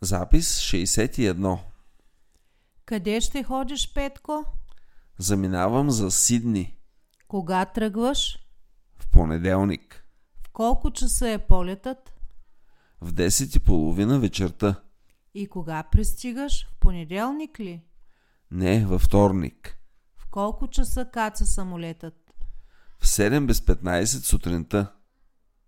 Запис 61. Къде ще ходиш, Петко? Заминавам за Сидни. Кога тръгваш? В понеделник. В колко часа е полетът? В 10.30 вечерта. И кога пристигаш? В понеделник ли? Не, във вторник. В колко часа каца самолетът? В 7 без 15 сутринта.